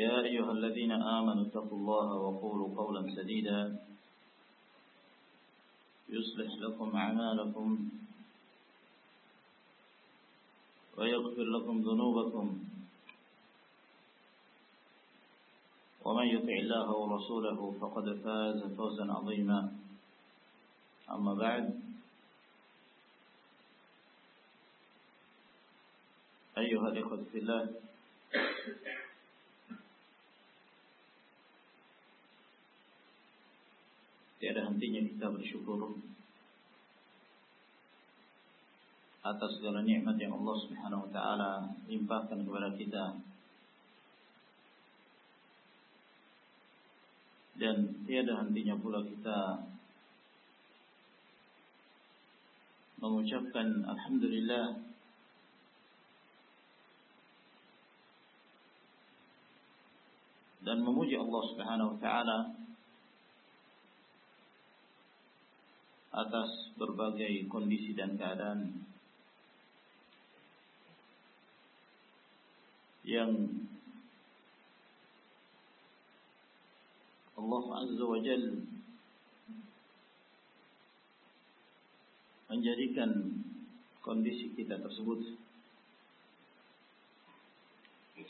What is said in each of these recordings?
يا أيها الذين آمنوا اتقوا الله وقولوا قولا سديدا يصلح لكم أعمالكم ويغفر لكم ذنوبكم ومن يطع الله ورسوله فقد فاز فوزا عظيما. أما بعد أيها الإخوة في الله Tiada hentinya kita bersyukur atas segala nikmat yang Allah Subhanahu wa taala limpahkan kepada kita. Dan tiada hentinya pula kita mengucapkan alhamdulillah dan memuji Allah Subhanahu wa taala atas berbagai kondisi dan keadaan yang Allah Azza wa Jal menjadikan kondisi kita tersebut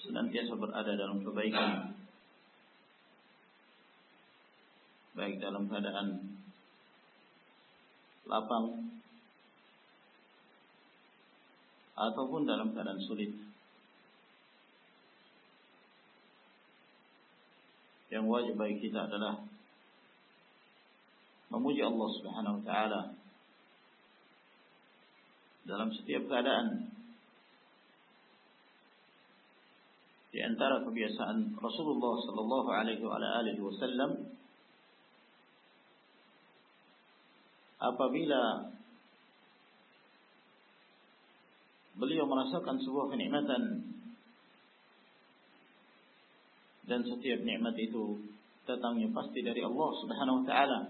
senantiasa berada dalam kebaikan. Baik dalam keadaan lapang ataupun dalam keadaan sulit. Yang wajib bagi kita adalah memuji Allah Subhanahu wa taala dalam setiap keadaan. Di antara kebiasaan Rasulullah sallallahu alaihi wasallam apabila beliau merasakan sebuah kenikmatan dan setiap nikmat itu datangnya pasti dari Allah Subhanahu wa taala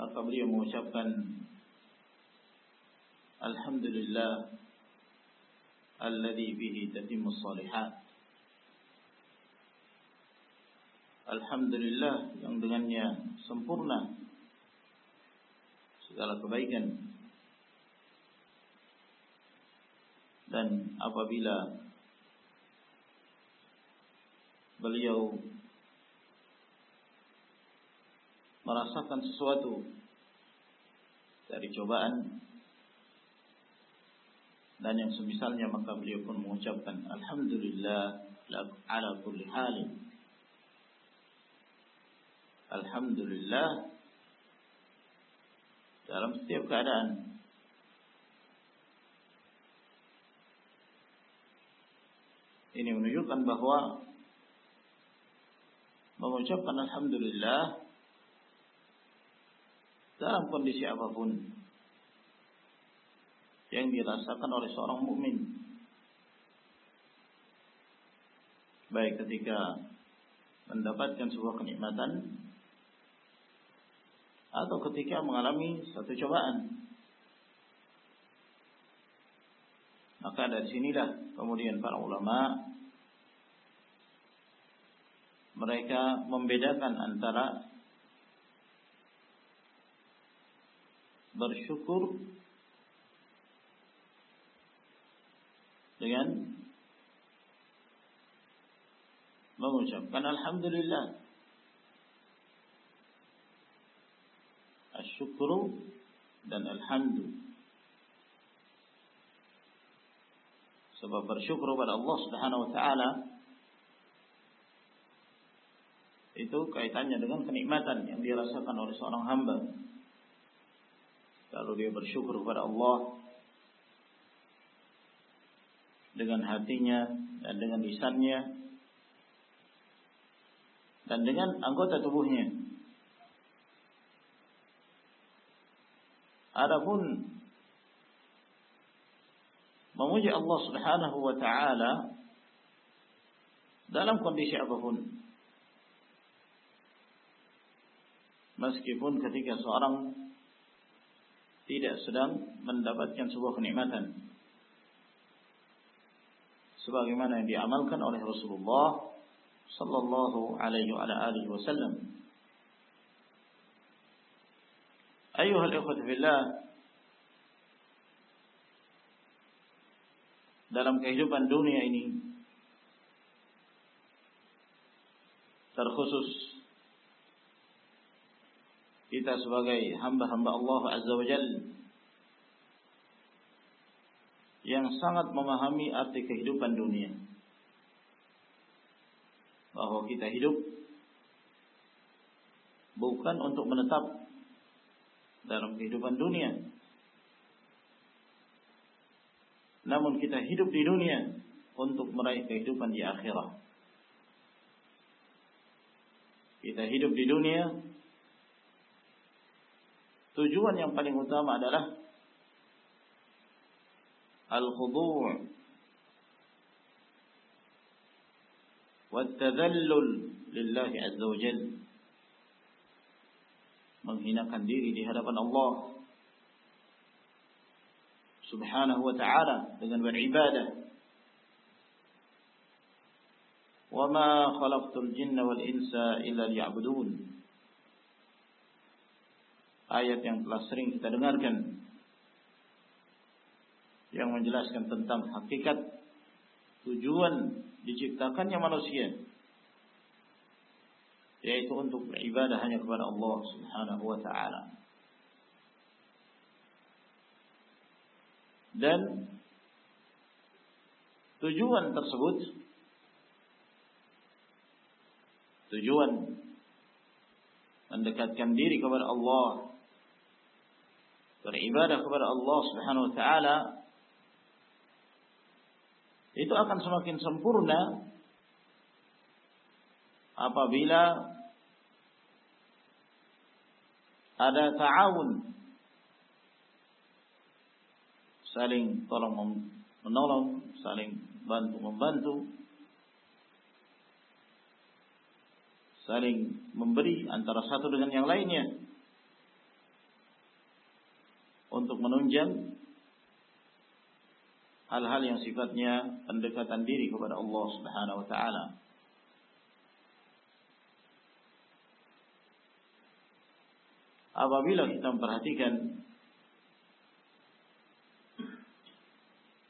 maka beliau mengucapkan alhamdulillah alladhi bihi tatimmu salihat Alhamdulillah yang dengannya sempurna. Segala kebaikan. Dan apabila beliau merasakan sesuatu dari cobaan dan yang semisalnya maka beliau pun mengucapkan alhamdulillah ala kulli halin Alhamdulillah dalam setiap keadaan. Ini menunjukkan bahwa mengucapkan Alhamdulillah dalam kondisi apa pun yang dirasakan oleh seorang mukmin baik ketika mendapatkan sebuah kenikmatan atau ketika mengalami satu cobaan. Maka dari sinilah kemudian para ulama mereka membedakan antara bersyukur dengan mengucapkan alhamdulillah asyukru dan alhamdu. Sebab bersyukur pada Allah Subhanahu wa taala itu kaitannya dengan kenikmatan yang dirasakan oleh seorang hamba. Kalau dia bersyukur kepada Allah dengan hatinya dan dengan lisannya dan dengan anggota tubuhnya. Adapun memuji Allah Subhanahu wa taala dalam kondisi apa pun. Meskipun ketika seorang tidak sedang mendapatkan sebuah kenikmatan. Sebagaimana yang diamalkan oleh Rasulullah sallallahu alaihi wa alihi wasallam. Ayuha al-ikhwatu fillah dalam kehidupan dunia ini terkhusus kita sebagai hamba-hamba Allah Azza wa Jalla yang sangat memahami arti kehidupan dunia. Bahwa kita hidup bukan untuk menetap dalam kehidupan dunia. Namun kita hidup di dunia untuk meraih kehidupan di akhirat. Kita hidup di dunia tujuan yang paling utama adalah al-khudu' والتذلل لله عز وجل menghinakan diri di hadapan Allah Subhanahu wa taala dengan beribadah. Wa ma khalaqtul jinna wal insa illa liya'budun. Ayat yang telah sering kita dengarkan. Yang menjelaskan tentang hakikat tujuan diciptakannya manusia yaitu untuk beribadah hanya kepada Allah Subhanahu wa taala. Dan tujuan tersebut tujuan mendekatkan diri kepada Allah beribadah kepada Allah Subhanahu wa taala itu akan semakin sempurna apabila ada ta'awun saling tolong menolong, saling bantu membantu, saling memberi antara satu dengan yang lainnya untuk menunjang hal-hal yang sifatnya pendekatan diri kepada Allah Subhanahu wa taala. Apabila kita memperhatikan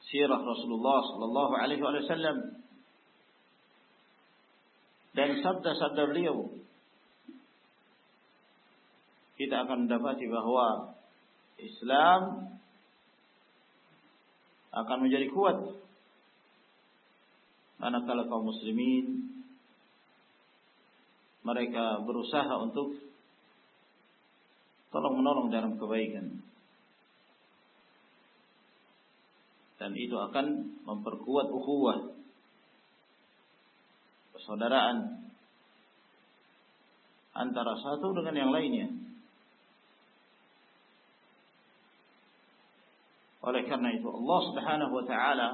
sirah Rasulullah sallallahu alaihi wasallam dan sabda-sabda beliau kita akan mendapati bahwa Islam akan menjadi kuat manakala kaum muslimin mereka berusaha untuk tolong menolong dalam kebaikan. Dan itu akan memperkuat ukhuwah persaudaraan antara satu dengan yang lainnya. Oleh karena itu Allah Subhanahu wa taala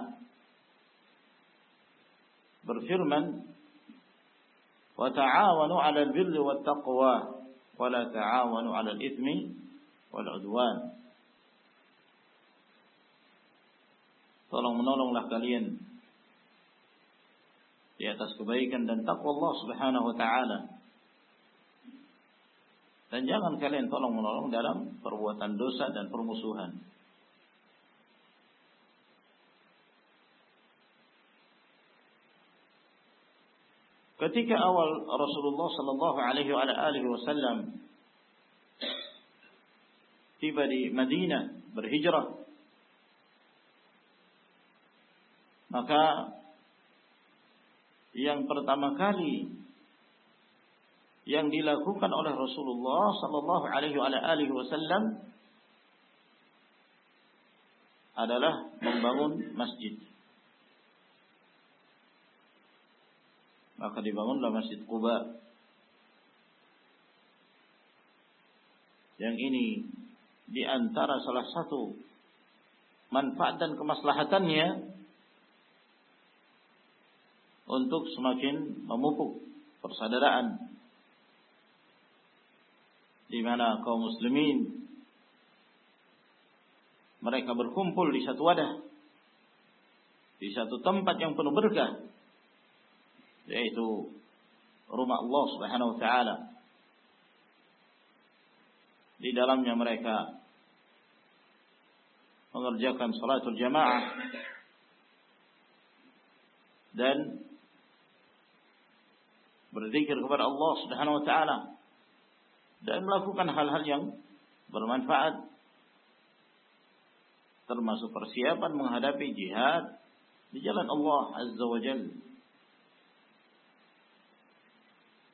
berfirman wa ta'awanu 'alal birri wat taqwa ta'awanu 'alal itsmi wal 'udwan Tolong menolonglah kalian di atas kebaikan dan takwa Allah Subhanahu wa taala. Dan jangan kalian tolong menolong dalam perbuatan dosa dan permusuhan. Ketika awal Rasulullah sallallahu alaihi wasallam tiba di Madinah berhijrah maka yang pertama kali yang dilakukan oleh Rasulullah sallallahu alaihi wasallam adalah membangun masjid maka dibangunlah Masjid Quba. Yang ini di antara salah satu manfaat dan kemaslahatannya untuk semakin memupuk persaudaraan. Di mana kaum muslimin mereka berkumpul di satu wadah di satu tempat yang penuh berkah yaitu rumah Allah Subhanahu wa taala di dalamnya mereka mengerjakan salatul jamaah dan berzikir kepada Allah Subhanahu wa taala dan melakukan hal-hal yang bermanfaat termasuk persiapan menghadapi jihad di jalan Allah Azza wa Jalla.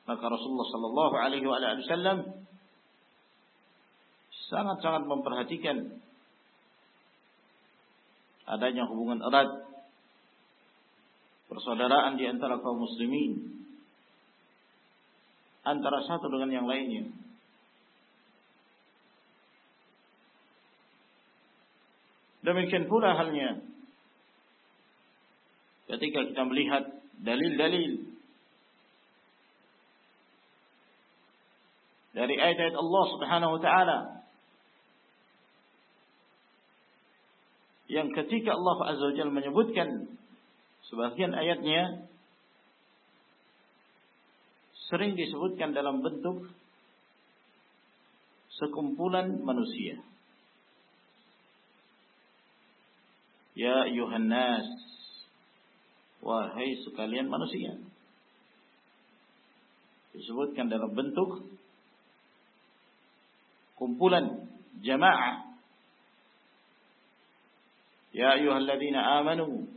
Maka Rasulullah sallallahu alaihi wasallam sangat-sangat memperhatikan adanya hubungan erat persaudaraan di antara kaum muslimin antara satu dengan yang lainnya. Demikian pula halnya ketika kita melihat dalil-dalil dari ayat-ayat Allah Subhanahu wa taala yang ketika Allah Azza wa Jalla menyebutkan sebagian ayatnya sering disebutkan dalam bentuk sekumpulan manusia. Ya ayuhan nas wahai sekalian manusia. Disebutkan dalam bentuk kumpulan jamaah. Ya ayyuhalladzina amanu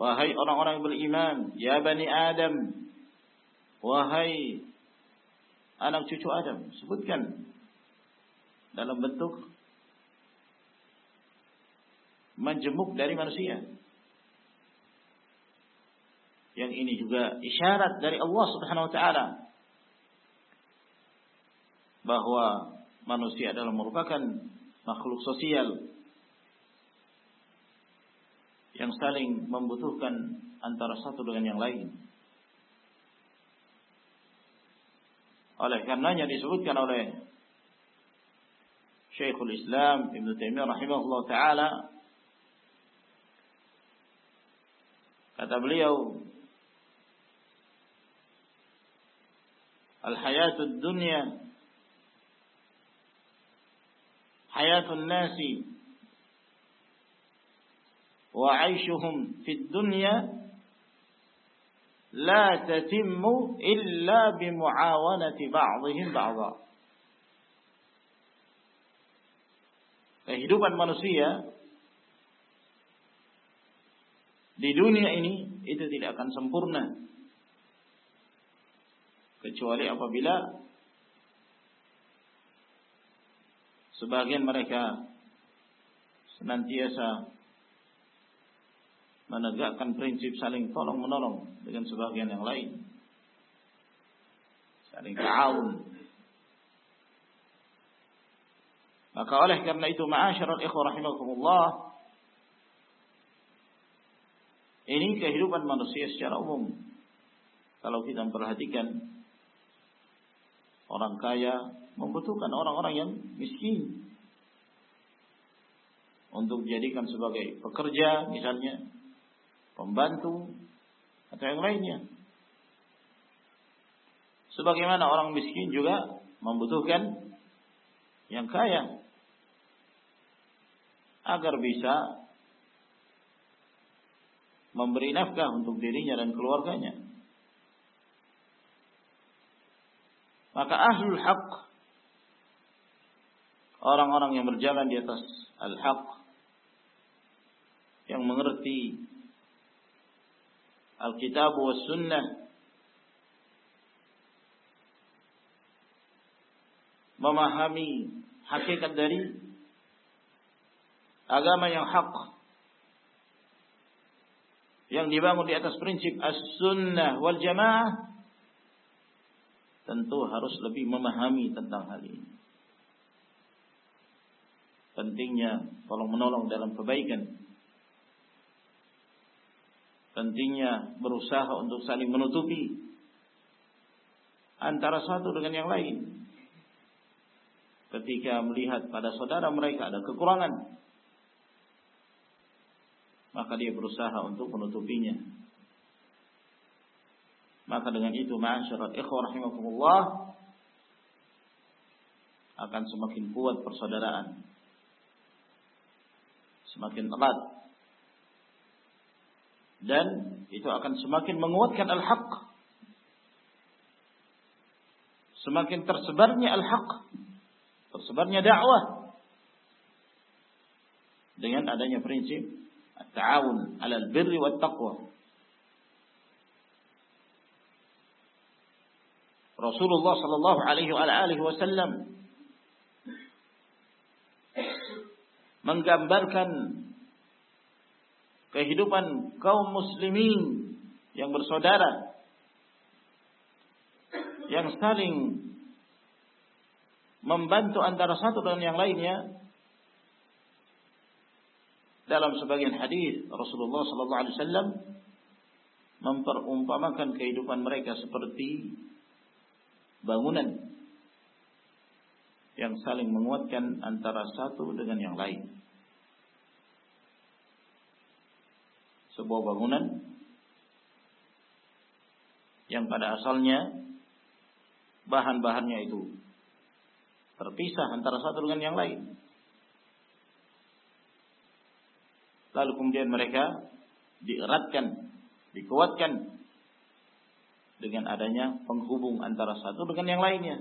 Wahai orang-orang beriman, ya bani Adam, wahai anak cucu Adam, sebutkan dalam bentuk menjemuk dari manusia. Yang ini juga isyarat dari Allah Subhanahu wa taala bahwa manusia adalah merupakan makhluk sosial yang saling membutuhkan antara satu dengan yang lain. Oleh karenanya disebutkan oleh Syekhul Islam Ibn Taimiyah rahimahullah taala kata beliau Al-hayatud dunya hayatun nasi وعيشهم في الدنيا لا تتم إلا بمعاونة بعضهم بعضا kehidupan manusia di dunia ini itu tidak akan sempurna kecuali apabila sebagian mereka senantiasa menegakkan prinsip saling tolong menolong dengan sebagian yang lain. Saling ta'awun. Maka oleh karena itu ma'asyiral ikhwah rahimakumullah ini kehidupan manusia secara umum. Kalau kita memperhatikan orang kaya membutuhkan orang-orang yang miskin untuk dijadikan sebagai pekerja misalnya pembantu atau yang lainnya. Sebagaimana orang miskin juga membutuhkan yang kaya agar bisa memberi nafkah untuk dirinya dan keluarganya. Maka ahlul haq orang-orang yang berjalan di atas al-haq yang mengerti Alkitab wa Sunnah memahami hakikat dari agama yang hak yang dibangun di atas prinsip as-sunnah wal jamaah tentu harus lebih memahami tentang hal ini. Pentingnya tolong menolong dalam kebaikan. Pentingnya berusaha untuk saling menutupi antara satu dengan yang lain. Ketika melihat pada saudara mereka ada kekurangan, maka dia berusaha untuk menutupinya. Maka dengan itu ma'asyiral ikhwah rahimakumullah akan semakin kuat persaudaraan semakin telat Dan itu akan semakin menguatkan al-haq. Semakin tersebarnya al-haq, tersebarnya dakwah dengan adanya prinsip at-ta'awun al-birri wa taqwa. Rasulullah sallallahu alaihi wa alihi wasallam menggambarkan kehidupan kaum muslimin yang bersaudara yang saling membantu antara satu dengan yang lainnya. Dalam sebagian hadis Rasulullah sallallahu alaihi wasallam memperumpamakan kehidupan mereka seperti bangunan yang saling menguatkan antara satu dengan yang lain. Sebuah bangunan yang pada asalnya bahan-bahannya itu terpisah antara satu dengan yang lain. lalu kemudian mereka dieratkan, dikuatkan dengan adanya penghubung antara satu dengan yang lainnya.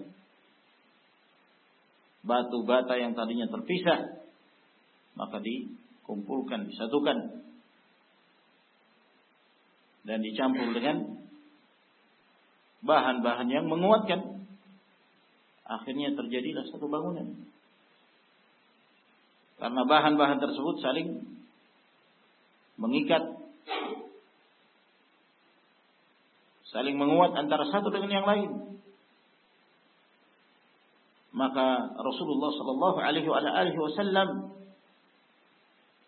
Batu bata yang tadinya terpisah maka dikumpulkan, disatukan dan dicampur dengan bahan-bahan yang menguatkan. Akhirnya terjadilah satu bangunan. Karena bahan-bahan tersebut saling mengikat saling menguat antara satu dengan yang lain maka Rasulullah sallallahu alaihi wasallam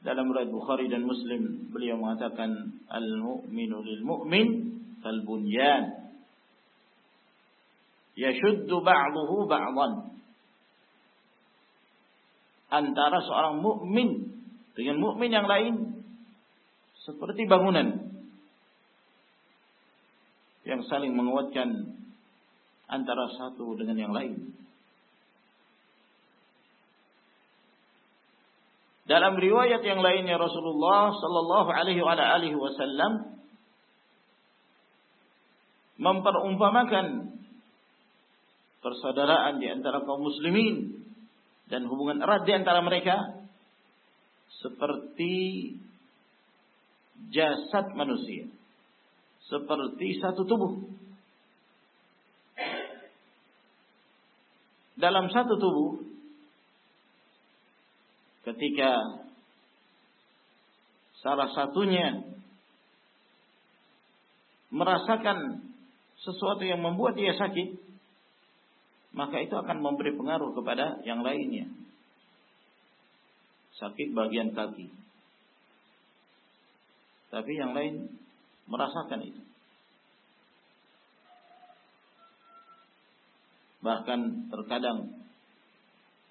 dalam riwayat Bukhari dan Muslim beliau mengatakan al-mu'minu lil mu'min kal bunyan yashuddu ba'dahu ba'dan antara seorang mukmin dengan mukmin yang lain seperti bangunan yang saling menguatkan antara satu dengan yang lain. Dalam riwayat yang lainnya Rasulullah sallallahu alaihi wasallam memperumpamakan persaudaraan di antara kaum muslimin dan hubungan erat di antara mereka seperti jasad manusia seperti satu tubuh. Dalam satu tubuh ketika salah satunya merasakan sesuatu yang membuat dia sakit, maka itu akan memberi pengaruh kepada yang lainnya. Sakit bagian kaki, tapi yang lain merasakan itu. Bahkan terkadang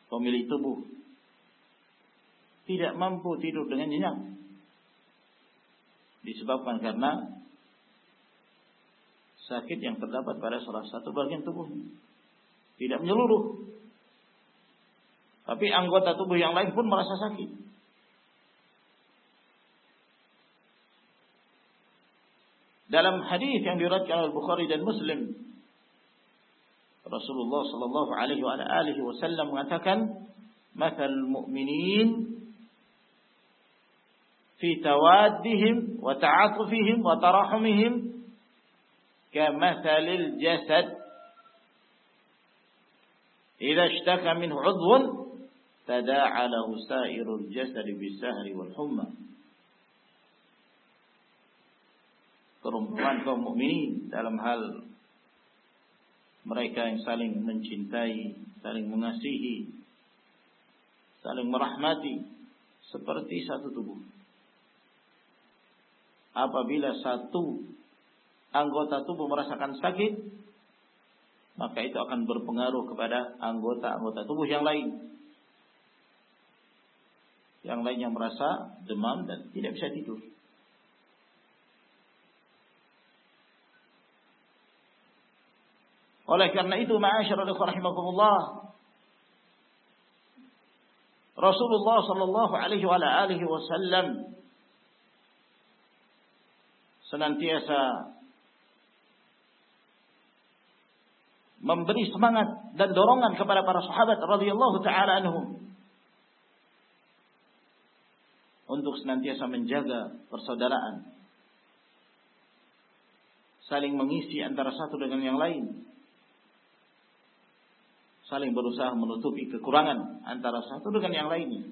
pemilik tubuh tidak mampu tidur dengan nyenyak. Disebabkan karena sakit yang terdapat pada salah satu bagian tubuhnya. Tidak menyeluruh. Tapi anggota tubuh yang lain pun merasa sakit. Dalam hadis yang diriwayatkan oleh Bukhari dan Muslim, Rasulullah sallallahu alaihi wasallam mengatakan, "Matsal mu'minin fi tawaddihim wa ta'atufihim wa tarahumihim kamathalil jasad idza ishtaka minhu 'udwun tada'a lahu sa'irul jasad bis-sahri wal humma." kerumunan kaum mukminin dalam hal mereka yang saling mencintai, saling mengasihi, saling merahmati seperti satu tubuh. Apabila satu anggota tubuh merasakan sakit, maka itu akan berpengaruh kepada anggota-anggota tubuh yang lain. Yang lainnya merasa demam dan tidak bisa tidur. Oleh karena itu, ma'asyiral rahimakumullah, Rasulullah sallallahu alaihi wa alihi wasallam senantiasa memberi semangat dan dorongan kepada para sahabat radhiyallahu taala anhum untuk senantiasa menjaga persaudaraan saling mengisi antara satu dengan yang lain saling berusaha menutupi kekurangan antara satu dengan yang lainnya.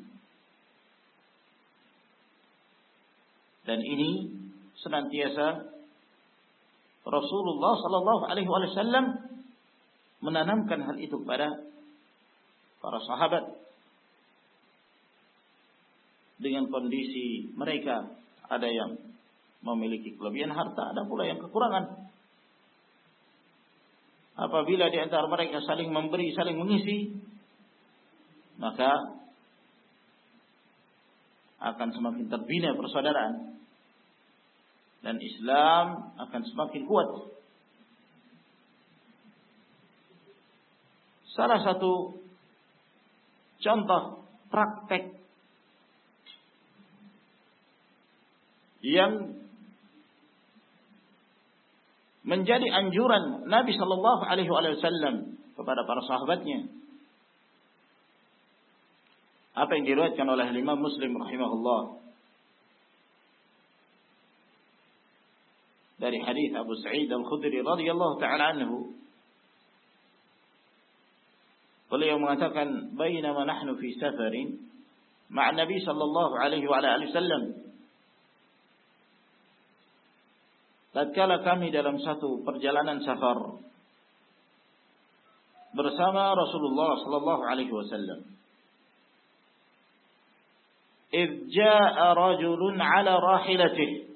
Dan ini senantiasa Rasulullah Sallallahu Alaihi Wasallam menanamkan hal itu kepada para sahabat dengan kondisi mereka ada yang memiliki kelebihan harta, ada pula yang kekurangan. Apabila di antara mereka saling memberi, saling mengisi, maka akan semakin terbina persaudaraan dan Islam akan semakin kuat. Salah satu contoh praktek yang menjadi anjuran Nabi Shallallahu Alaihi Wasallam kepada para sahabatnya. Apa yang diriwayatkan oleh Imam Muslim rahimahullah dari hadis Abu Sa'id Al-Khudri radhiyallahu taala anhu beliau mengatakan bainama nahnu fi safarin ma'a Nabi sallallahu alaihi wa alihi wasallam tatkala kami dalam satu perjalanan safar bersama Rasulullah sallallahu alaihi wasallam. إذ جاء رجل على راحلته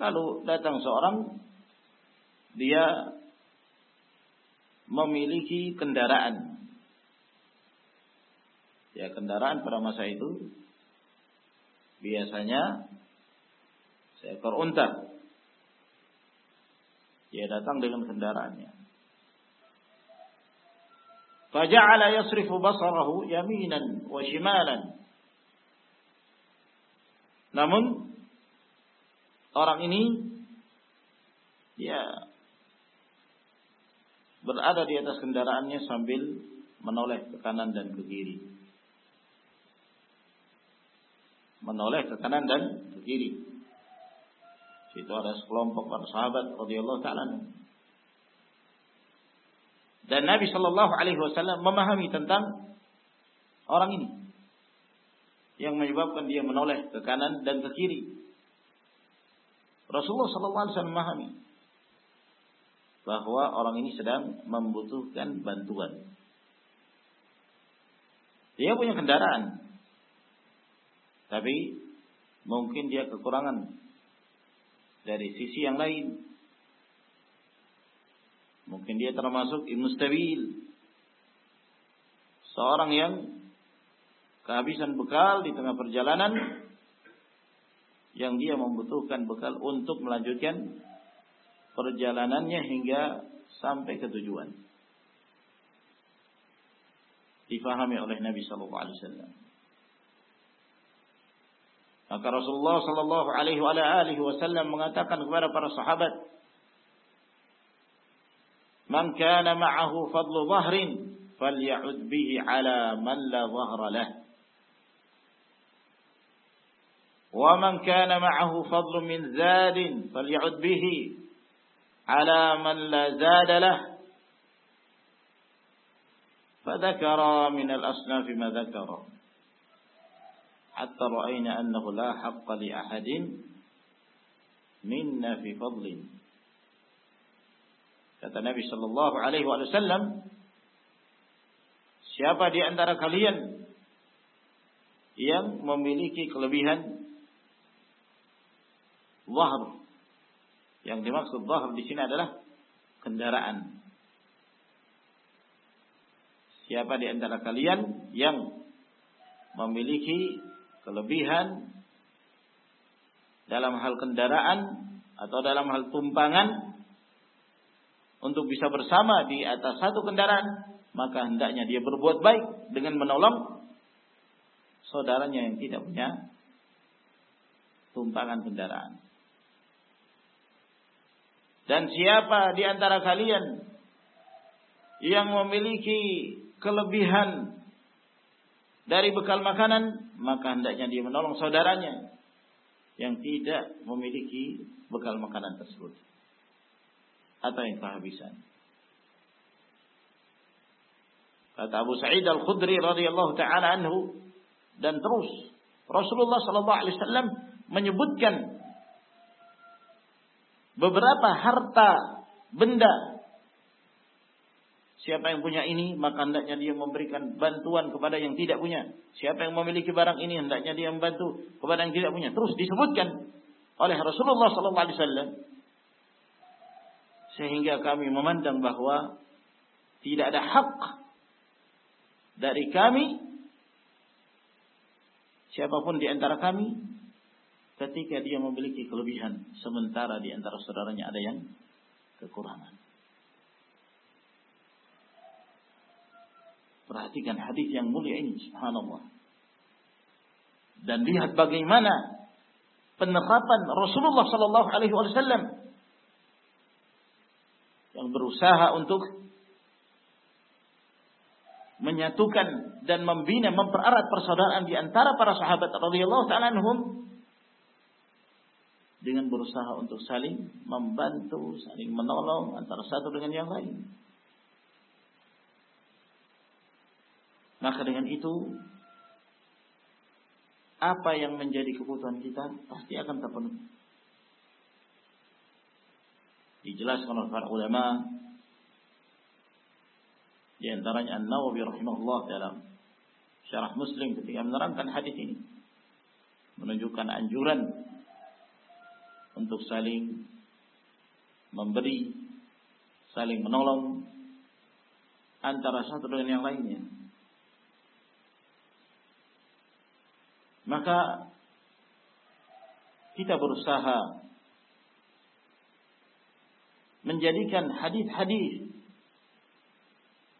Lalu datang seorang dia memiliki kendaraan. Ya kendaraan pada masa itu biasanya seekor unta. Dia datang dengan kendaraannya. Faja'ala yasrifu basarahu yaminan wa shimalan. Namun orang ini dia berada di atas kendaraannya sambil menoleh ke kanan dan ke kiri. Menoleh ke kanan dan ke kiri. Situ ada sekelompok para sahabat radhiyallahu taala Dan Nabi Shallallahu alaihi wasallam memahami tentang orang ini yang menyebabkan dia menoleh ke kanan dan ke kiri. Rasulullah wasallam memahami bahwa orang ini sedang membutuhkan bantuan. Dia punya kendaraan. Tapi mungkin dia kekurangan dari sisi yang lain. Mungkin dia termasuk imustabil. Seorang yang kehabisan bekal di tengah perjalanan yang dia membutuhkan bekal untuk melanjutkan perjalanannya hingga sampai ke tujuan. Difahami oleh Nabi sallallahu alaihi wasallam. Maka Rasulullah sallallahu alaihi wasallam mengatakan kepada para sahabat, "Man kana ma'ahu fadlu dhahrin faly'ud bihi 'ala man la dhahra lah." ومن كان معه فضل من زاد فليعد به على من لا زاد له. فذكر من الأصناف ما ذكر. حتى رأينا أنه لا حق لأحد منا في فضل. Kata Nabi sallallahu alaihi وسلم شابا دي antara kalian yang memiliki kelebihan zahar. Yang dimaksud zahar di sini adalah kendaraan. Siapa di antara kalian yang memiliki kelebihan dalam hal kendaraan atau dalam hal tumpangan untuk bisa bersama di atas satu kendaraan, maka hendaknya dia berbuat baik dengan menolong saudaranya yang tidak punya tumpangan kendaraan. Dan siapa di antara kalian yang memiliki kelebihan dari bekal makanan, maka hendaknya dia menolong saudaranya yang tidak memiliki bekal makanan tersebut atau yang kehabisan. Kata Abu Sa'id Al-Khudri radhiyallahu taala anhu dan terus Rasulullah sallallahu alaihi wasallam menyebutkan beberapa harta benda. Siapa yang punya ini, maka hendaknya dia memberikan bantuan kepada yang tidak punya. Siapa yang memiliki barang ini, hendaknya dia membantu kepada yang tidak punya. Terus disebutkan oleh Rasulullah SAW. Sehingga kami memandang bahwa tidak ada hak dari kami, siapa pun di antara kami, ketika dia memiliki kelebihan sementara di antara saudaranya ada yang kekurangan. Perhatikan hadis yang mulia ini, subhanallah. Dan lihat bagaimana penerapan Rasulullah sallallahu alaihi wasallam yang berusaha untuk menyatukan dan membina mempererat persaudaraan di antara para sahabat radhiyallahu taala anhum dengan berusaha untuk saling membantu, saling menolong antara satu dengan yang lain. Maka dengan itu apa yang menjadi kebutuhan kita pasti akan terpenuhi. Dijelaskan oleh para ulama di antaranya An-Nawawi rahimahullah dalam syarah Muslim ketika menerangkan hadis ini menunjukkan anjuran untuk saling memberi, saling menolong antara satu dengan yang lainnya. Maka kita berusaha menjadikan hadis-hadis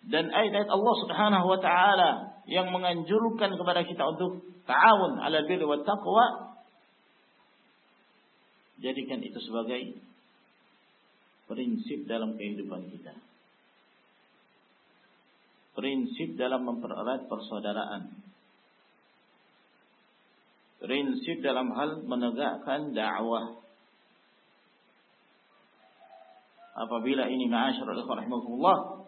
dan ayat-ayat Allah Subhanahu wa taala yang menganjurkan kepada kita untuk ta'awun 'alal birri wat taqwa Jadikan itu sebagai prinsip dalam kehidupan kita. Prinsip dalam mempererat persaudaraan. Prinsip dalam hal menegakkan dakwah. Apabila ini rahimahullah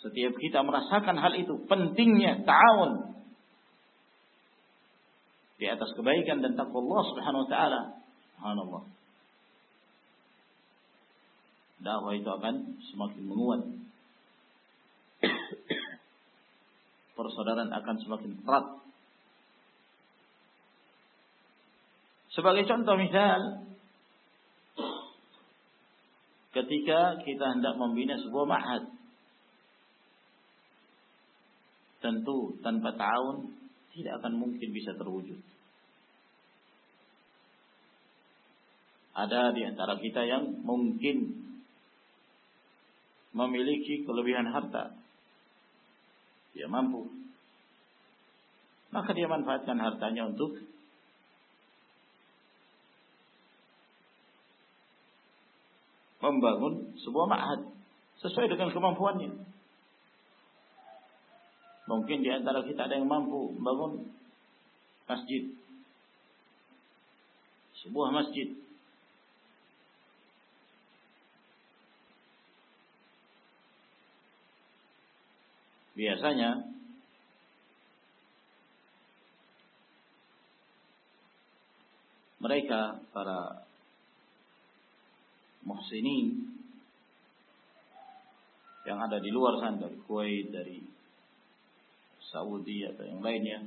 setiap kita merasakan hal itu pentingnya ta'awun di atas kebaikan dan takwa Allah Subhanahu wa taala. Subhanallah. Dakwah itu akan semakin menguat. Persaudaraan akan semakin erat. Sebagai contoh misal, ketika kita hendak membina sebuah ma'had, tentu tanpa tahun tidak akan mungkin bisa terwujud. Ada di antara kita yang mungkin memiliki kelebihan harta. Dia mampu. Maka dia manfaatkan hartanya untuk membangun sebuah ma'had sesuai dengan kemampuannya. Mungkin di antara kita ada yang mampu membangun masjid. Sebuah masjid. Biasanya mereka para muhsinin yang ada di luar sana dari Kuwait, dari Saudi atau yang lainnya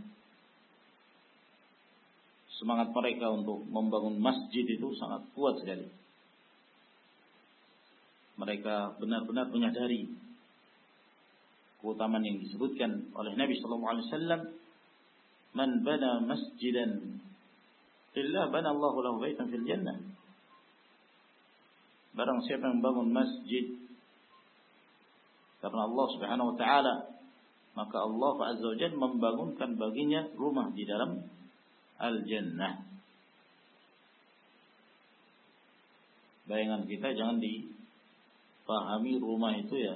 semangat mereka untuk membangun masjid itu sangat kuat sekali. Mereka benar-benar menyadari keutamaan yang disebutkan oleh Nabi sallallahu alaihi wasallam, "Man bana masjidan illa bana Allah lahu baitan fil jannah." Barang siapa yang membangun masjid karena Allah Subhanahu wa taala, maka Allah Azza wa membangunkan baginya rumah di dalam al-jannah. Bayangan kita jangan dipahami rumah itu ya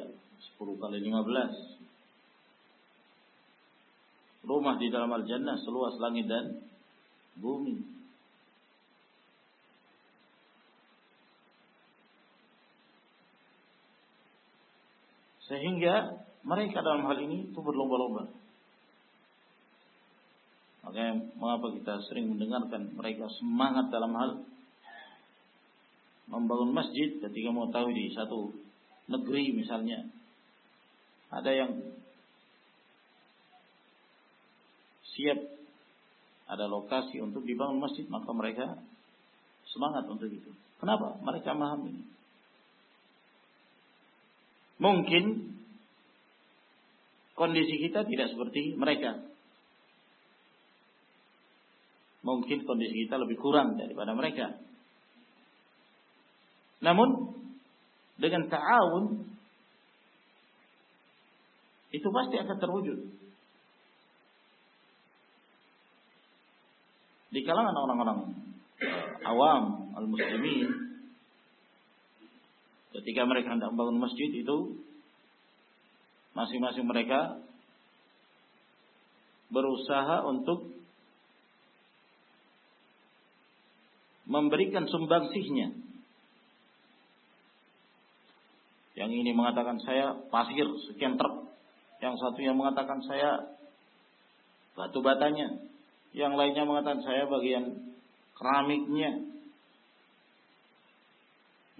10 kali 15. Rumah di dalam al-jannah seluas langit dan bumi. Sehingga mereka dalam hal ini itu berlomba-lomba Makanya mengapa kita sering mendengarkan mereka semangat dalam hal membangun masjid ketika mau tahu di satu negeri misalnya ada yang siap ada lokasi untuk dibangun masjid maka mereka semangat untuk itu. Kenapa? Mereka memahami. Mungkin kondisi kita tidak seperti mereka mungkin kondisi kita lebih kurang daripada mereka. Namun dengan ta'awun itu pasti akan terwujud. Di kalangan orang-orang awam al-muslimin ketika mereka hendak membangun masjid itu masing-masing mereka berusaha untuk memberikan sumbangsihnya. Yang ini mengatakan saya pasir sekian truk. Yang satu yang mengatakan saya batu batanya. Yang lainnya mengatakan saya bagian keramiknya.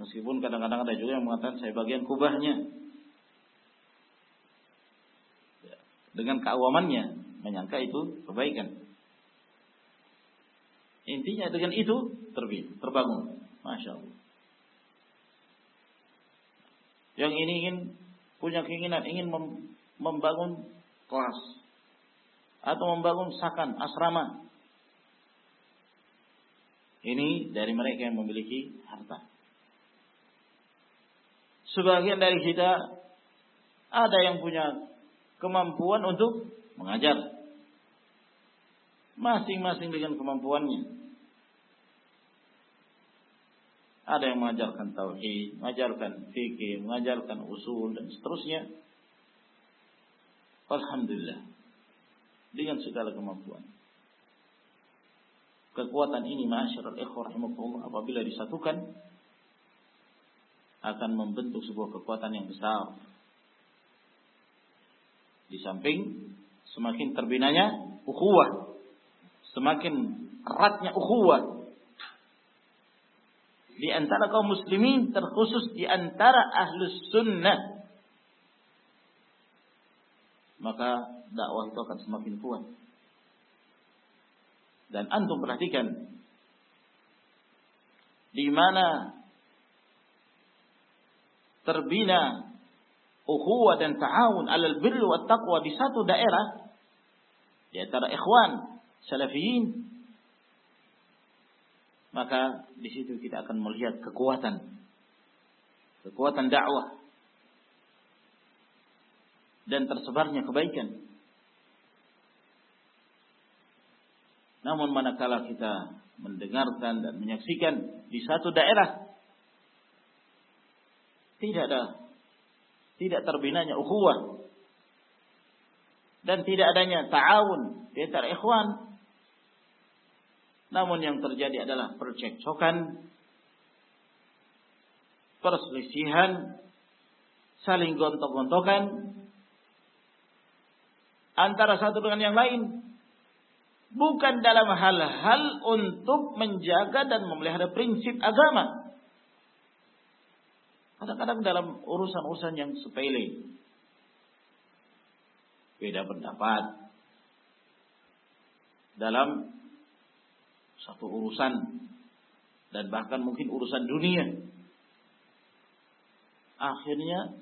Meskipun kadang-kadang ada juga yang mengatakan saya bagian kubahnya. Ya, dengan keawamannya menyangka itu kebaikan. Intinya dengan itu terbit, terbangun. Masya Allah. Yang ini ingin punya keinginan ingin membangun kelas atau membangun sakan asrama. Ini dari mereka yang memiliki harta. Sebagian dari kita ada yang punya kemampuan untuk mengajar Masing-masing dengan kemampuannya. Ada yang mengajarkan tauhid, mengajarkan fikih, mengajarkan usul dan seterusnya. Alhamdulillah. Dengan segala kemampuan. Kekuatan ini masyarakat ikhwah apabila disatukan akan membentuk sebuah kekuatan yang besar. Di samping semakin terbinanya ukhuwah. Semakin eratnya ukhuwah. Di antara kaum muslimin terkhusus di antara ahlus sunnah. Maka dakwah itu akan semakin kuat. Dan antum perhatikan di mana terbina ukhuwah dan ta'awun alal birri wa taqwa di satu daerah di antara ikhwan salafiyin maka di situ kita akan melihat kekuatan kekuatan dakwah dan tersebarnya kebaikan. Namun manakala kita mendengarkan dan menyaksikan di satu daerah tidak ada tidak terbinanya ukhuwah. Dan tidak adanya ta'awun di antara ikhwan. Namun yang terjadi adalah percekcokan, perselisihan, saling gontok-gontokan antara satu dengan yang lain. Bukan dalam hal-hal untuk menjaga dan memelihara prinsip agama. Kadang-kadang dalam urusan-urusan yang sepele. Beda pendapat. Dalam satu urusan. Dan bahkan mungkin urusan dunia. Akhirnya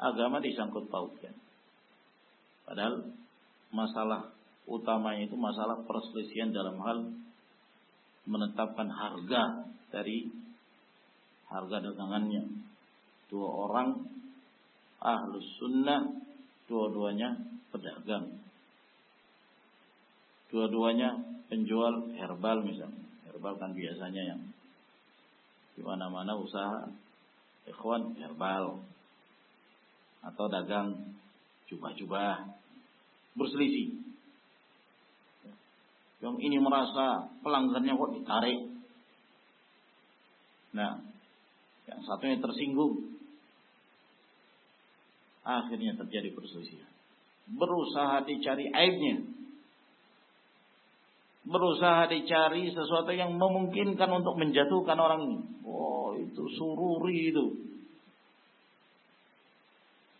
agama disangkut pautkan. Padahal masalah utamanya itu masalah perselisihan dalam hal menetapkan harga dari harga dagangannya. Dua orang ahlus sunnah, dua-duanya pedagang. Dua-duanya penjual herbal misalnya. Herbal kan biasanya yang di mana-mana usaha ikhwan herbal atau dagang jubah-jubah berselisih. Yang ini merasa pelanggannya kok ditarik. Nah, yang satunya tersinggung. Akhirnya terjadi perselisihan. Berusaha dicari aibnya. Berusaha dicari sesuatu yang memungkinkan untuk menjatuhkan orang ini. Oh, itu sururi itu.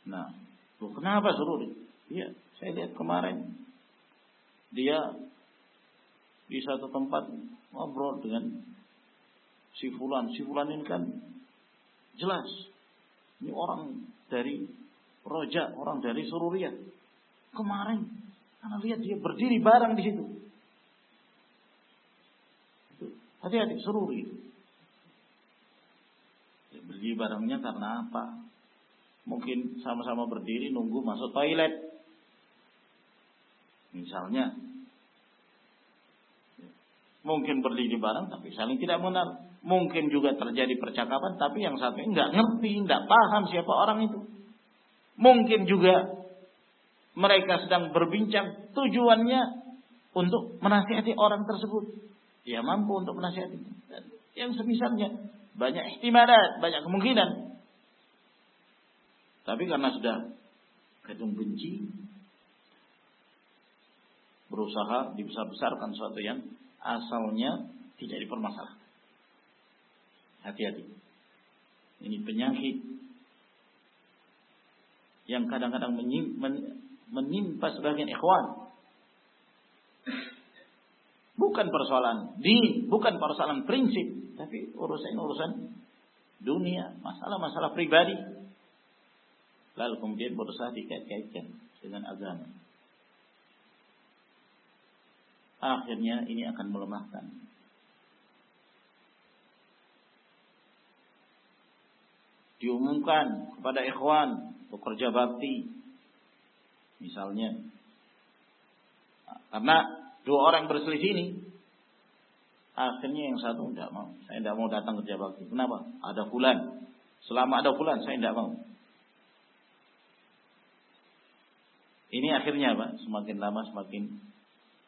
Nah, loh, kenapa sururi? Iya, saya lihat kemarin dia di satu tempat ngobrol dengan si fulan. Si fulan ini kan jelas ini orang dari Roja, orang dari Sururiyah. Kemarin karena lihat dia berdiri bareng di situ. Hati-hati Sururi itu. Berdiri barengnya karena apa? Mungkin sama-sama berdiri nunggu masuk toilet. Misalnya Mungkin berdiri bareng tapi saling tidak mengenal. Mungkin juga terjadi percakapan tapi yang satu nggak ngerti, nggak paham siapa orang itu. Mungkin juga mereka sedang berbincang tujuannya untuk menasihati orang tersebut. Dia mampu untuk menasihati. yang semisalnya banyak ihtimalat, banyak kemungkinan. Tapi karena sudah kadung benci, berusaha dibesar-besarkan sesuatu yang asalnya tidak dipermasalahkan. Hati-hati. Ini penyakit yang kadang-kadang menimpa sebagian ikhwan. Bukan persoalan din, bukan persoalan prinsip, tapi urusan-urusan dunia, masalah-masalah pribadi. Lalu kemudian berusaha dikait-kaitkan dengan agama akhirnya ini akan melemahkan. Diumumkan kepada ikhwan bekerja bakti. Misalnya. Karena dua orang berselisih ini. Akhirnya yang satu tidak mau. Saya tidak mau datang kerja bakti. Kenapa? Ada bulan. Selama ada bulan saya tidak mau. Ini akhirnya Pak, semakin lama semakin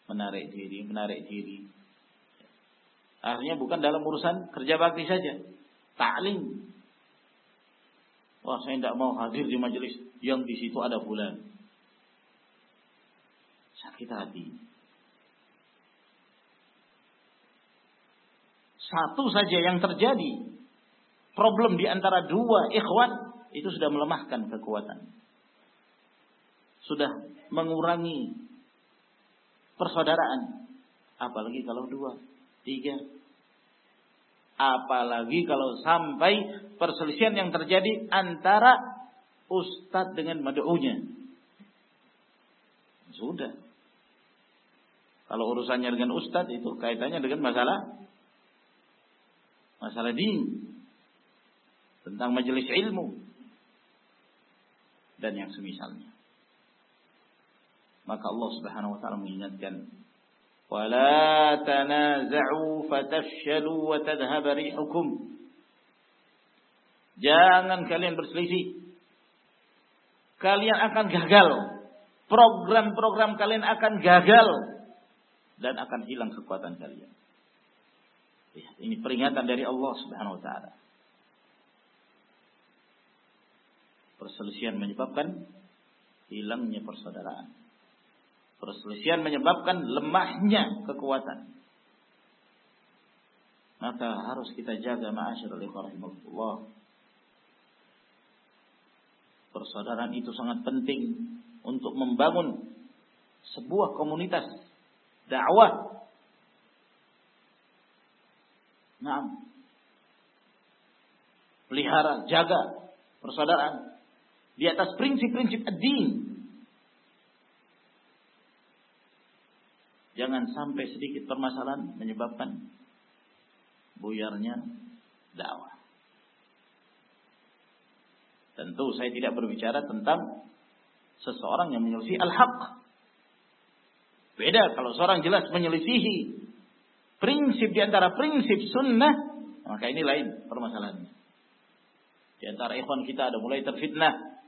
menarik diri, menarik diri. Artinya bukan dalam urusan kerja bakti saja, taklim. Wah, saya tidak mau hadir di majelis yang di situ ada bulan. Sakit hati. Satu saja yang terjadi problem di antara dua ikhwan itu sudah melemahkan kekuatan. Sudah mengurangi persaudaraan. Apalagi kalau dua, tiga. Apalagi kalau sampai perselisihan yang terjadi antara ustadz dengan mad'unya. Sudah. Kalau urusannya dengan ustadz itu kaitannya dengan masalah masalah din tentang majelis ilmu dan yang semisalnya. Maka Allah Subhanahu wa taala mengingatkan, "Wala tanaza'u fatafshalu wa tadhhab rihukum." Jangan kalian berselisih. Kalian akan gagal. Program-program kalian akan gagal dan akan hilang kekuatan kalian. Ya, ini peringatan dari Allah Subhanahu wa taala. Perselisihan menyebabkan hilangnya persaudaraan. Perselisihan menyebabkan lemahnya kekuatan. Maka harus kita jaga ma'asyiral ikhwah Persaudaraan itu sangat penting untuk membangun sebuah komunitas dakwah. Nah, pelihara, jaga persaudaraan di atas prinsip-prinsip ad-din. Jangan sampai sedikit permasalahan menyebabkan buyarnya dakwah. Tentu saya tidak berbicara tentang seseorang yang menyelisihi al-haq. Beda kalau seorang jelas menyelisihi prinsip di antara prinsip sunnah, maka ini lain permasalahannya. Di antara ikhwan kita ada mulai terfitnah,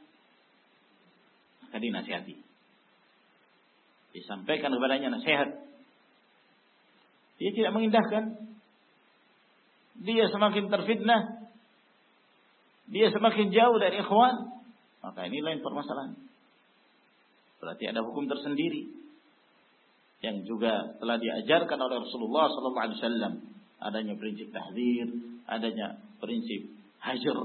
maka dinasihati. Disampaikan kepadanya nasihat. Dia tidak mengindahkan. Dia semakin terfitnah, dia semakin jauh dari ikhwan, maka ini lain permasalahan. Berarti ada hukum tersendiri yang juga telah diajarkan oleh Rasulullah sallallahu. Adanya prinsip tahdir, adanya prinsip hajar,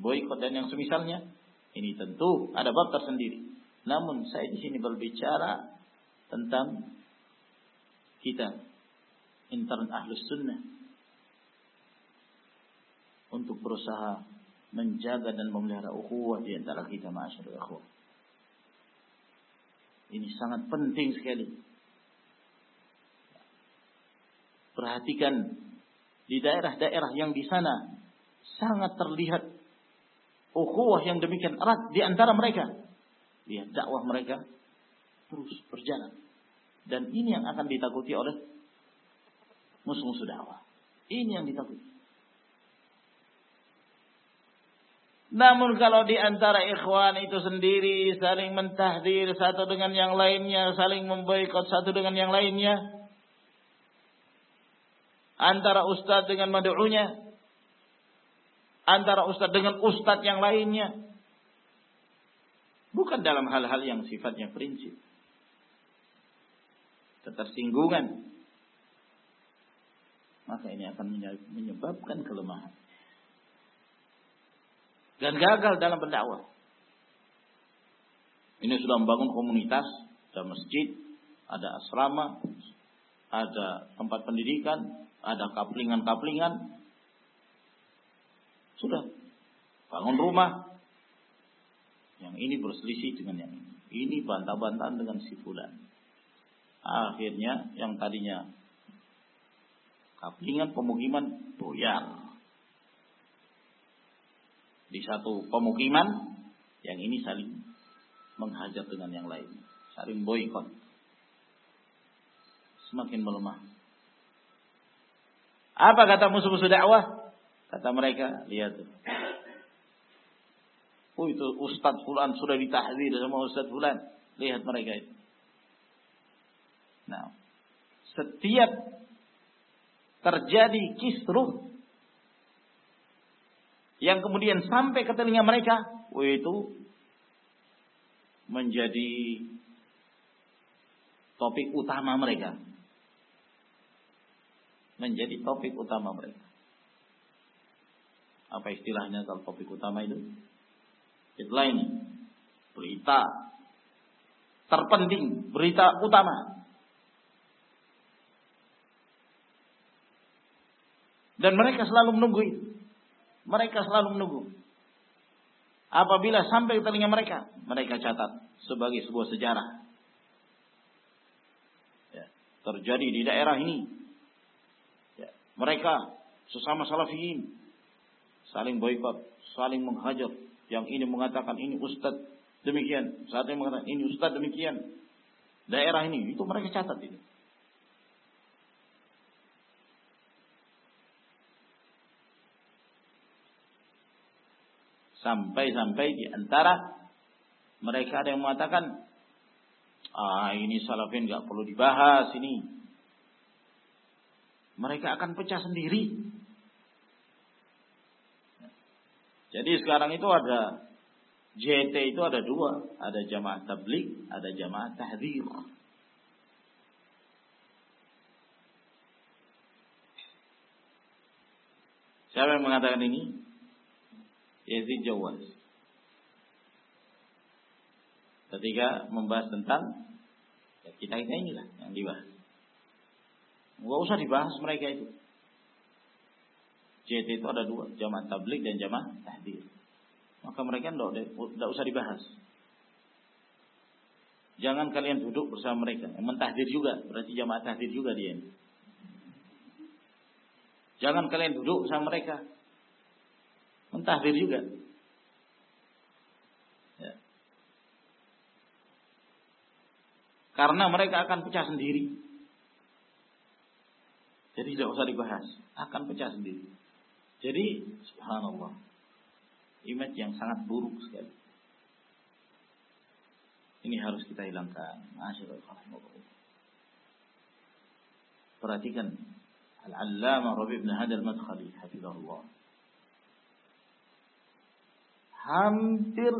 boikot dan yang semisalnya. Ini tentu ada bab tersendiri. Namun saya di sini berbicara tentang kita intern ahlus sunnah untuk berusaha menjaga dan memelihara ukhuwah di antara kita masyarakat ikhwah. Ini sangat penting sekali. Perhatikan di daerah-daerah yang di sana sangat terlihat ukhuwah yang demikian erat di antara mereka. Lihat dakwah mereka terus berjalan. Dan ini yang akan ditakuti oleh musuh-musuh dakwah. Ini yang ditakuti. Namun kalau di antara ikhwan itu sendiri saling mentahdir satu dengan yang lainnya, saling memboikot satu dengan yang lainnya, antara ustadz dengan mad'unya, antara ustadz dengan ustadz yang lainnya, bukan dalam hal-hal yang sifatnya prinsip. Ketersinggungan. Maka ini akan menyebabkan kelemahan dan gagal dalam berdakwah. Ini sudah membangun komunitas, ada masjid, ada asrama, ada tempat pendidikan, ada kaplingan-kaplingan. Sudah bangun rumah. Yang ini berselisih dengan yang ini. Ini bantah-bantahan dengan si fulan. Akhirnya yang tadinya kaplingan pemukiman boyar di satu pemukiman, yang ini saling menghajar dengan yang lain, saling boykot. Semakin melemah. Apa kata musuh-musuh dakwah? Kata mereka, lihat. Oh itu Ustadz Fulan sudah ditahdir sama Ustadz Fulan. Lihat mereka itu. Nah, setiap terjadi kisruh yang kemudian sampai ke telinga mereka, oh itu menjadi topik utama mereka. Menjadi topik utama mereka. Apa istilahnya kalau topik utama itu? Headline, berita terpenting, berita utama. Dan mereka selalu menunggu itu. Mereka selalu menunggu. Apabila sampai ke telinga mereka, mereka catat sebagai sebuah sejarah. Ya, terjadi di daerah ini. Ya, mereka sesama salafiyin saling boikot, saling menghajar. Yang ini mengatakan ini ustadz demikian, saat ini mengatakan ini ustadz demikian. Daerah ini itu mereka catat itu. Sampai-sampai di antara mereka ada yang mengatakan, ah ini salafin nggak perlu dibahas ini. Mereka akan pecah sendiri. Jadi sekarang itu ada JT itu ada dua, ada jamaah tablik, ada jamaah tahdir. Siapa yang mengatakan ini? Yazid Jawas. Ketika membahas tentang ya kita kita inilah yang dibahas. Gak usah dibahas mereka itu. JT itu ada dua, jamaah tablik dan jamaah tahdir. Maka mereka tidak usah dibahas. Jangan kalian duduk bersama mereka. Yang mentahdir juga, berarti jamaah tahdir juga dia. Jangan kalian duduk bersama mereka. Mentahdir juga. Ya. Karena mereka akan pecah sendiri. Jadi tidak usah dibahas, akan pecah sendiri. Jadi subhanallah. Image yang sangat buruk sekali. Ini harus kita hilangkan. Perhatikan Al-Allamah Rabi bin Hadal Madkhali Hafizahullah Hampir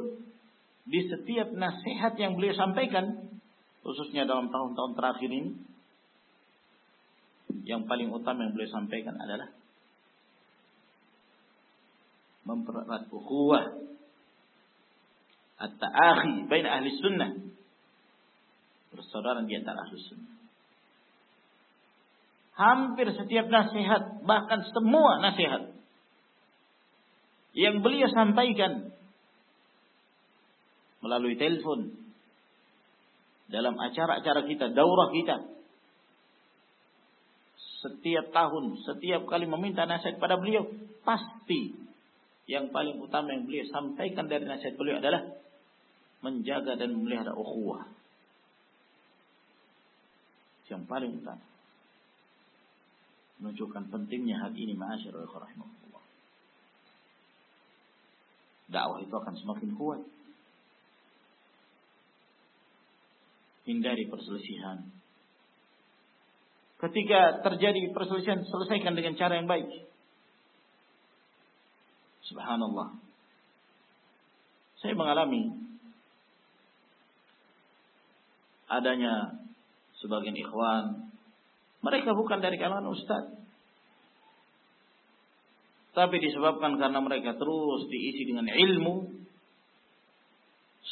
di setiap nasihat yang beliau sampaikan khususnya dalam tahun-tahun terakhir ini yang paling utama yang beliau sampaikan adalah mempererat ukhuwah at-ta'akhi bain ahli sunnah. Persaudaraan di antara ahli sunnah. Hampir setiap nasihat, bahkan semua nasihat yang beliau sampaikan melalui telepon dalam acara-acara kita, daurah kita. Setiap tahun, setiap kali meminta nasihat pada beliau, pasti yang paling utama yang beliau sampaikan dari nasihat beliau adalah menjaga dan memelihara ukhuwah. Yang paling utama. Menunjukkan pentingnya hal ini ma'asyarul rahimahullah. Dakwah itu akan semakin kuat. Hindari perselisihan. Ketika terjadi perselisihan, selesaikan dengan cara yang baik. Subhanallah. Saya mengalami adanya sebagian ikhwan. Mereka bukan dari kalangan ustaz. Tapi disebabkan karena mereka terus diisi dengan ilmu.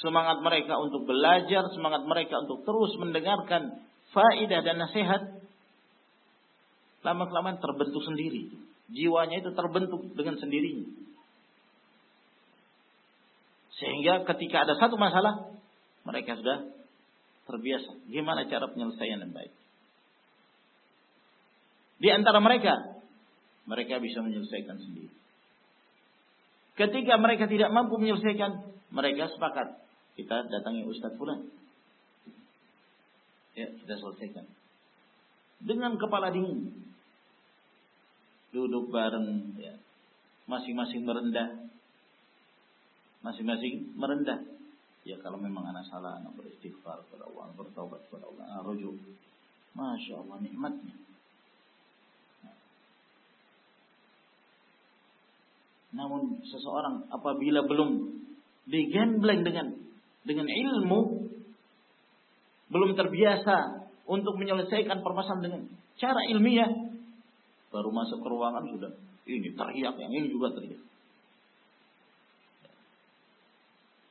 Semangat mereka untuk belajar, semangat mereka untuk terus mendengarkan faidah dan nasihat. Lama-kelamaan terbentuk sendiri. Jiwanya itu terbentuk dengan sendirinya. Sehingga ketika ada satu masalah, mereka sudah terbiasa. Gimana cara penyelesaian yang baik? Di antara mereka, mereka bisa menyelesaikan sendiri. Ketika mereka tidak mampu menyelesaikan, mereka sepakat. Kita datangi Ustadz Fulan. Ya, kita selesaikan. Dengan kepala dingin. Duduk bareng, ya. Masing-masing merendah. Masing-masing merendah Ya kalau memang anak salah, anak beristighfar kepada Allah, bertaubat kepada Allah, rujuk. Masya Allah nikmatnya. Namun seseorang apabila belum digembleng dengan dengan ilmu, belum terbiasa untuk menyelesaikan permasalahan dengan cara ilmiah, baru masuk ke ruangan sudah ini teriak, yang ini juga teriak.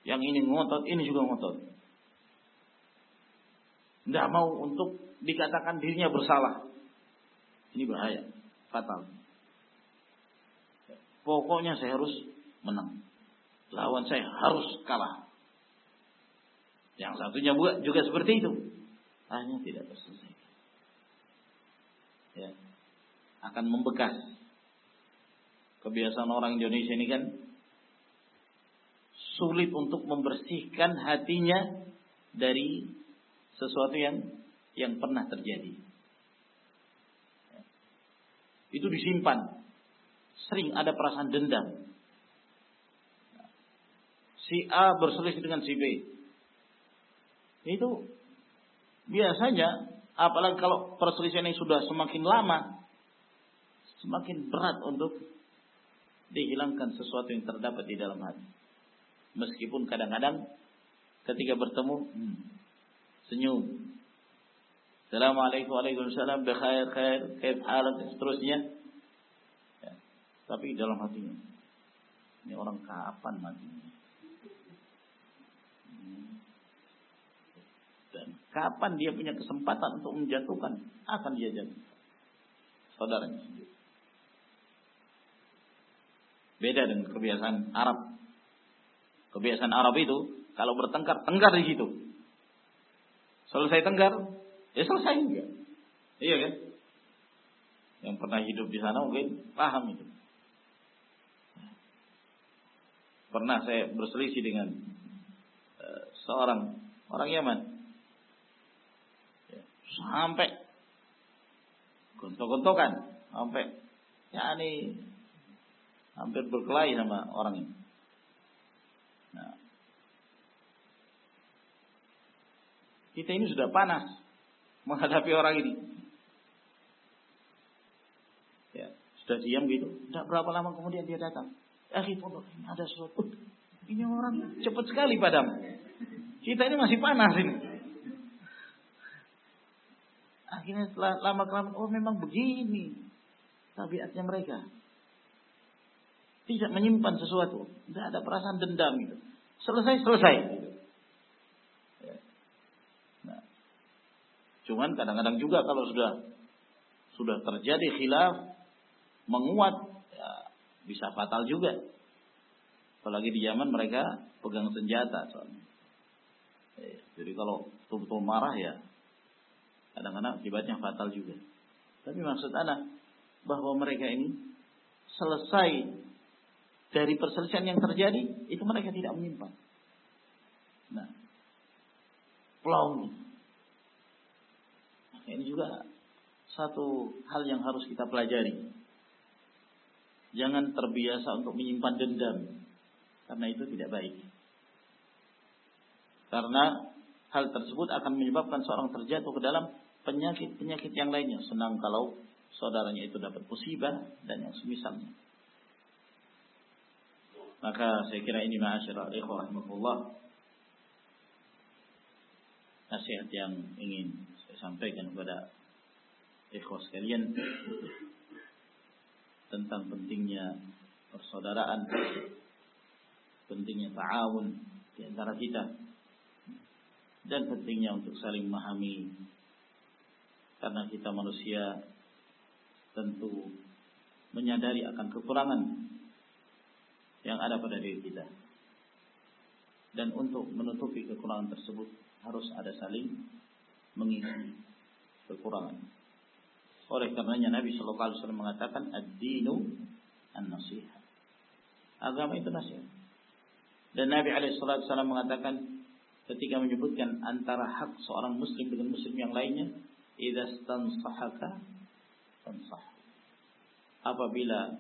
Yang ini ngotot, ini juga ngotot. Tidak mau untuk dikatakan dirinya bersalah. Ini bahaya, fatal. Pokoknya saya harus menang. Lawan saya harus kalah. Yang satunya juga, juga seperti itu. Hanya tidak terselesaikan. Ya. Akan membekas. Kebiasaan orang Indonesia ini kan sulit untuk membersihkan hatinya dari sesuatu yang yang pernah terjadi. Itu disimpan. Sering ada perasaan dendam. Si A berselisih dengan si B. Itu biasanya apalagi kalau perselisihan ini sudah semakin lama semakin berat untuk dihilangkan sesuatu yang terdapat di dalam hati. Meskipun kadang-kadang ketika bertemu hmm, senyum. Assalamualaikum warahmatullahi wabarakatuh. Bekhair, khair, khair, halak, seterusnya. Tapi dalam hatinya, ini orang kapan matinya? Dan kapan dia punya kesempatan untuk menjatuhkan, akan dia jadi saudaranya. Beda dengan kebiasaan Arab. Kebiasaan Arab itu kalau bertengkar, tengkar di situ. Selesai tengkar, ya selesai juga. Iya kan? Yang pernah hidup di sana mungkin paham itu. Pernah saya berselisih dengan uh, seorang orang Yaman. Ya, sampai gontok-gontokan, sampai ya ini hampir berkelahi sama orang ini. Nah, kita ini sudah panas menghadapi orang ini. Ya, sudah diam gitu. Tidak berapa lama kemudian dia datang. Eh, ada sesuatu. Ini orang cepat sekali padam. Kita ini masih panas ini. Akhirnya setelah lama kelamaan, oh memang begini tabiatnya mereka tidak menyimpan sesuatu, tidak ada perasaan dendam itu. Selesai selesai. Ya. Nah, cuman kadang-kadang juga kalau sudah sudah terjadi khilaf menguat, bisa fatal juga. Apalagi di zaman mereka pegang senjata soalnya. Ya, jadi kalau betul-betul marah ya kadang-kadang akibatnya fatal juga. Tapi maksud anak bahwa mereka ini selesai dari perselisihan yang terjadi itu mereka tidak menyimpan. Nah, plong. Ini juga satu hal yang harus kita pelajari. Jangan terbiasa untuk menyimpan dendam karena itu tidak baik. Karena hal tersebut akan menyebabkan seorang terjatuh ke dalam penyakit-penyakit yang lainnya. Senang kalau saudaranya itu dapat musibah dan yang semisalnya. Maka saya kira ini ma'asyiral ikhwah nasihat yang ingin saya sampaikan kepada ikhwah sekalian tentang pentingnya persaudaraan, pentingnya ta'awun di antara kita dan pentingnya untuk saling memahami karena kita manusia tentu menyadari akan kekurangan yang ada pada diri kita. Dan untuk menutupi kekurangan tersebut harus ada saling mengisi kekurangan. Oleh karenanya Nabi Shallallahu Alaihi Wasallam mengatakan ad-dinu an-nasihat. Agama itu nasihat. Dan Nabi Alaihi Wasallam mengatakan ketika menyebutkan antara hak seorang muslim dengan muslim yang lainnya, idza stansahaka tansah. Apabila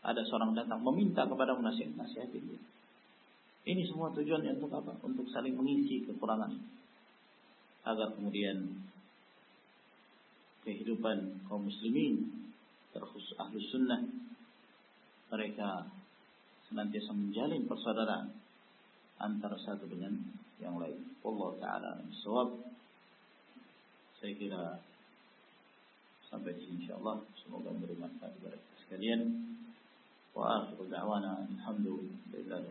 ada seorang datang meminta kepada nasihat nasihat dia. Ini semua tujuannya untuk apa? Untuk saling mengisi kekurangan agar kemudian kehidupan kaum muslimin terkhusus ahlu sunnah mereka senantiasa menjalin persaudaraan antara satu dengan yang lain. Allah taala sawab. Saya kira sampai di sini insyaallah semoga memberi manfaat kepada sekalian. Wa akhiru da'wana alhamdulillahi.